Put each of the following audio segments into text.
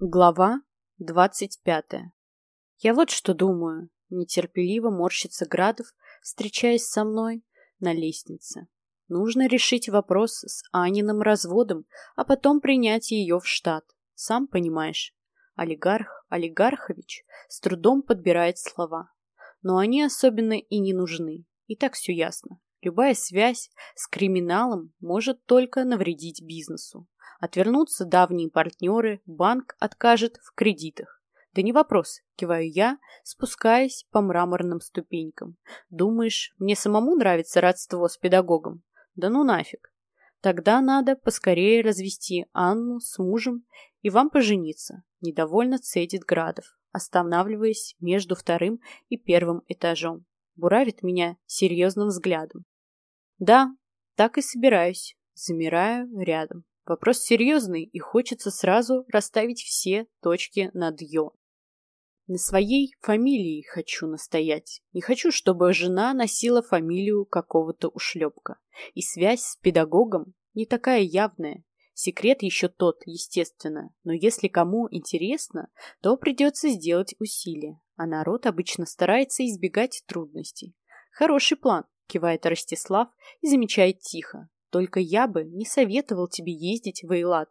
Глава двадцать пятая. Я вот что думаю. Нетерпеливо морщится Градов, встречаясь со мной на лестнице. Нужно решить вопрос с Аниным разводом, а потом принять ее в штат. Сам понимаешь. Олигарх Олигархович с трудом подбирает слова. Но они особенно и не нужны. И так все ясно. Любая связь с криминалом может только навредить бизнесу. Отвернутся давние партнеры, банк откажет в кредитах. Да не вопрос, киваю я, спускаясь по мраморным ступенькам. Думаешь, мне самому нравится родство с педагогом? Да ну нафиг. Тогда надо поскорее развести Анну с мужем и вам пожениться. Недовольно цедит Градов, останавливаясь между вторым и первым этажом. Буравит меня серьезным взглядом. Да, так и собираюсь. Замираю рядом. Вопрос серьезный, и хочется сразу расставить все точки над «ё». На своей фамилии хочу настоять. Не хочу, чтобы жена носила фамилию какого-то ушлепка. И связь с педагогом не такая явная. Секрет еще тот, естественно. Но если кому интересно, то придется сделать усилия. А народ обычно старается избегать трудностей. Хороший план, кивает Ростислав и замечает тихо. Только я бы не советовал тебе ездить в Эйлат.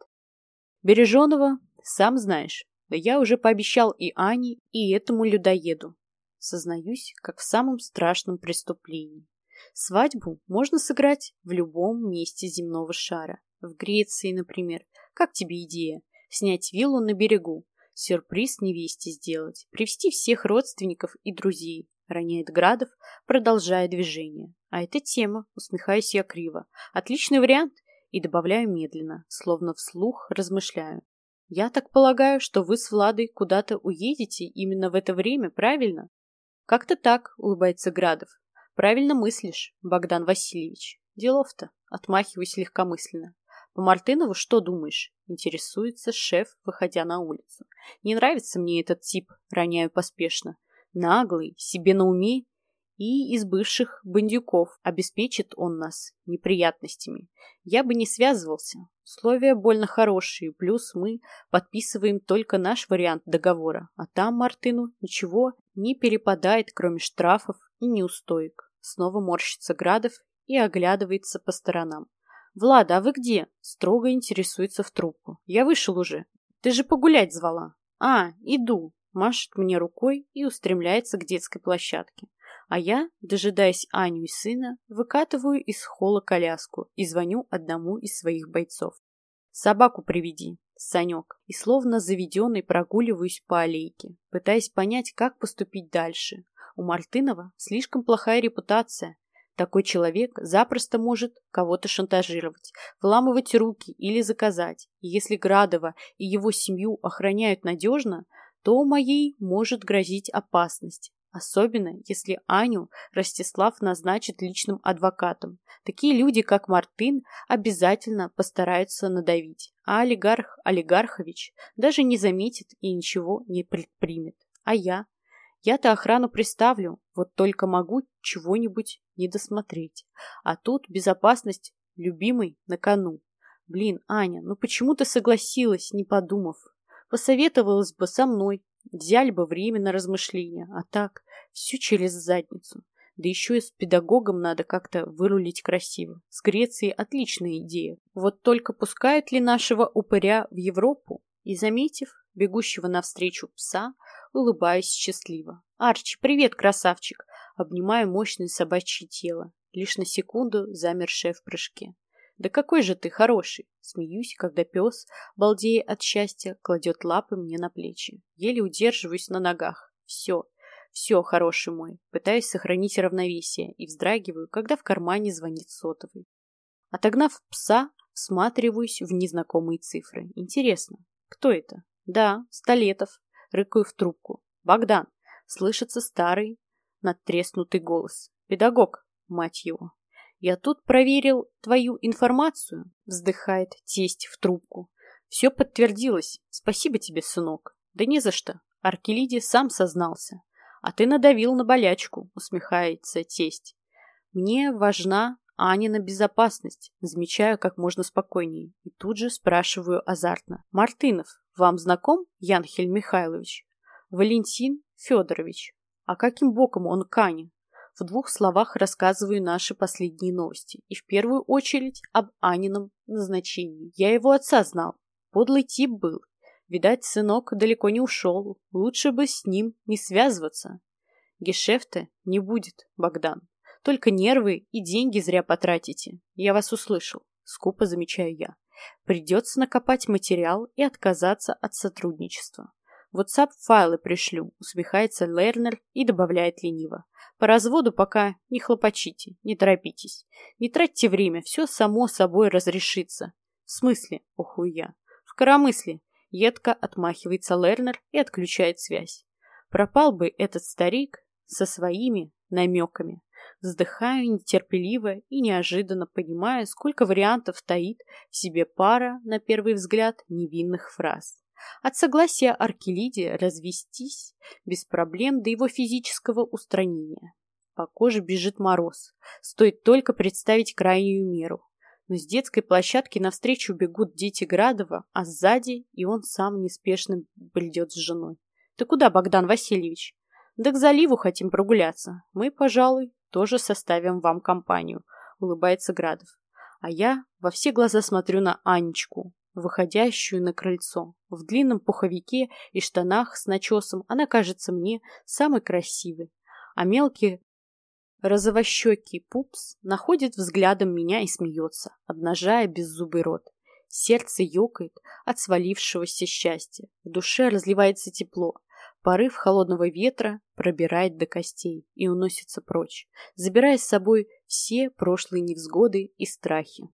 Береженого, сам знаешь, да я уже пообещал и Ане, и этому людоеду. Сознаюсь, как в самом страшном преступлении. Свадьбу можно сыграть в любом месте земного шара. В Греции, например. Как тебе идея? Снять виллу на берегу, сюрприз невесте сделать, привести всех родственников и друзей, роняет Градов, продолжая движение. А это тема, усмехаюсь я криво. Отличный вариант. И добавляю медленно, словно вслух размышляю. Я так полагаю, что вы с Владой куда-то уедете именно в это время, правильно? Как-то так, улыбается Градов. Правильно мыслишь, Богдан Васильевич. Делов-то, отмахиваюсь легкомысленно. По Мартынову что думаешь? Интересуется шеф, выходя на улицу. Не нравится мне этот тип, роняю поспешно. Наглый, себе на уме и из бывших бандюков обеспечит он нас неприятностями. Я бы не связывался. Условия больно хорошие, плюс мы подписываем только наш вариант договора, а там Мартыну ничего не перепадает, кроме штрафов и неустоек. Снова морщится Градов и оглядывается по сторонам. «Влада, а вы где?» – строго интересуется в трубку. «Я вышел уже. Ты же погулять звала». «А, иду», – машет мне рукой и устремляется к детской площадке. А я, дожидаясь Аню и сына, выкатываю из холла коляску и звоню одному из своих бойцов. «Собаку приведи, Санек», и словно заведенный прогуливаюсь по аллейке, пытаясь понять, как поступить дальше. У Мартынова слишком плохая репутация. Такой человек запросто может кого-то шантажировать, вламывать руки или заказать. И если Градова и его семью охраняют надежно, то моей может грозить опасность. Особенно, если Аню Ростислав назначит личным адвокатом. Такие люди, как Мартын, обязательно постараются надавить. А олигарх Олигархович даже не заметит и ничего не предпримет. А я? Я-то охрану приставлю, вот только могу чего-нибудь не досмотреть. А тут безопасность любимой на кону. Блин, Аня, ну почему ты согласилась, не подумав? Посоветовалась бы со мной, взяли бы время на размышления, а так все через задницу. Да еще и с педагогом надо как-то вырулить красиво. С Грецией отличная идея. Вот только пускают ли нашего упыря в Европу? И, заметив бегущего навстречу пса, улыбаюсь счастливо. «Арчи, привет, красавчик!» Обнимаю мощное собачье тело, лишь на секунду замершее в прыжке. «Да какой же ты хороший!» Смеюсь, когда пес, балдея от счастья, кладет лапы мне на плечи. Еле удерживаюсь на ногах. Все, все, хороший мой, пытаюсь сохранить равновесие и вздрагиваю, когда в кармане звонит сотовый. Отогнав пса, всматриваюсь в незнакомые цифры. Интересно, кто это? Да, Столетов. Рыкаю в трубку. Богдан. Слышится старый, надтреснутый голос. Педагог, мать его. Я тут проверил твою информацию, вздыхает тесть в трубку. Все подтвердилось. Спасибо тебе, сынок. Да не за что. Аркелиди сам сознался. А ты надавил на болячку, усмехается тесть. Мне важна Анина безопасность, замечаю как можно спокойнее. И тут же спрашиваю азартно. Мартынов, Вам знаком Янхель Михайлович? Валентин Федорович. А каким боком он к Ане? В двух словах рассказываю наши последние новости. И в первую очередь об Анином назначении. Я его отца знал. Подлый тип был. Видать, сынок далеко не ушел. Лучше бы с ним не связываться. Гешефта не будет, Богдан. Только нервы и деньги зря потратите. Я вас услышал. Скупо замечаю я. Придется накопать материал и отказаться от сотрудничества. WhatsApp файлы пришлю, усмехается Лернер и добавляет лениво. По разводу пока не хлопочите, не торопитесь. Не тратьте время, все само собой разрешится. В смысле, охую я. В коромысле. Едко отмахивается Лернер и отключает связь. Пропал бы этот старик со своими намеками. Вздыхаю нетерпеливо и неожиданно понимая, сколько вариантов таит в себе пара, на первый взгляд, невинных фраз. От согласия Аркелидия развестись без проблем до его физического устранения. По коже бежит мороз. Стоит только представить крайнюю меру. Но с детской площадки навстречу бегут дети Градова, а сзади и он сам неспешно бредет с женой. «Ты куда, Богдан Васильевич?» «Да к заливу хотим прогуляться. Мы, пожалуй, тоже составим вам компанию», — улыбается Градов. А я во все глаза смотрю на Анечку, выходящую на крыльцо. В длинном пуховике и штанах с начесом она кажется мне самой красивой, а мелкий розовощекий пупс находит взглядом меня и смеется, обнажая беззубый рот. Сердце ёкает от свалившегося счастья. В душе разливается тепло. Порыв холодного ветра пробирает до костей и уносится прочь, забирая с собой все прошлые невзгоды и страхи.